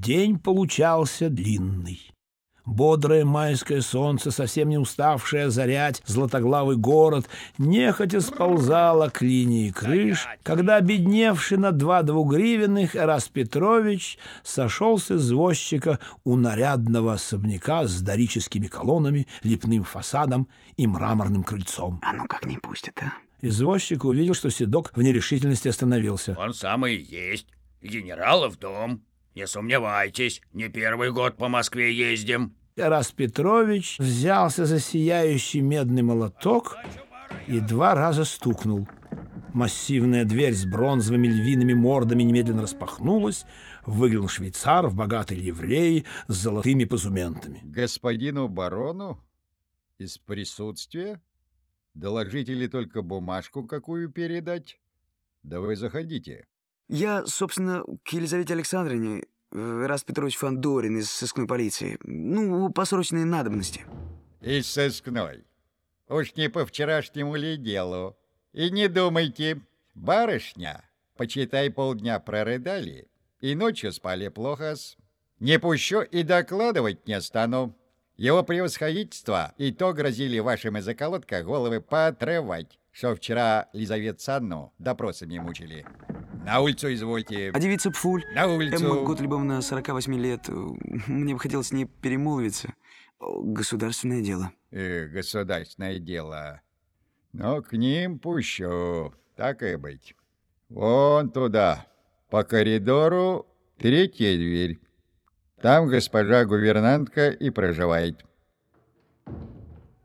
День получался длинный. Бодрое майское солнце, совсем не уставшее озарять златоглавый город, нехотя сползало к линии крыш, когда обедневший на два двугривенных Эрас Петрович сошел с извозчика у нарядного особняка с дорическими колоннами, лепным фасадом и мраморным крыльцом. А ну как не пустят, а? Извозчик увидел, что седок в нерешительности остановился. Он самый и есть. Генералов дом. Не сомневайтесь, не первый год по Москве ездим. Тарас Петрович взялся за сияющий медный молоток и два раза стукнул. Массивная дверь с бронзовыми львиными мордами немедленно распахнулась. Выглянул швейцар в богатой ливреи с золотыми позументами. Господину барону? Из присутствия? Доложите ли только бумажку, какую передать? Да вы заходите. Я, собственно, к Елизавете Александровне, э, Раз Петрович Фандорин из сыскной полиции. Ну, по срочной надобности. Из сыскной. Уж не по вчерашнему ли делу. И не думайте, барышня, почитай, полдня прорыдали, и ночью спали плохо -с. Не пущу и докладывать не стану. Его превосходительство и то грозили вашим из околотка головы поотрывать, что вчера Лизавет Санну допросами мучили. На улицу извольте. А девица Пфуль? На улицу. Эмма Готлибовна, 48 лет. Мне бы хотелось с ней перемолвиться. Государственное дело. Э, государственное дело. Но к ним пущу. Так и быть. Вон туда, по коридору, третья дверь. Там госпожа гувернантка и проживает.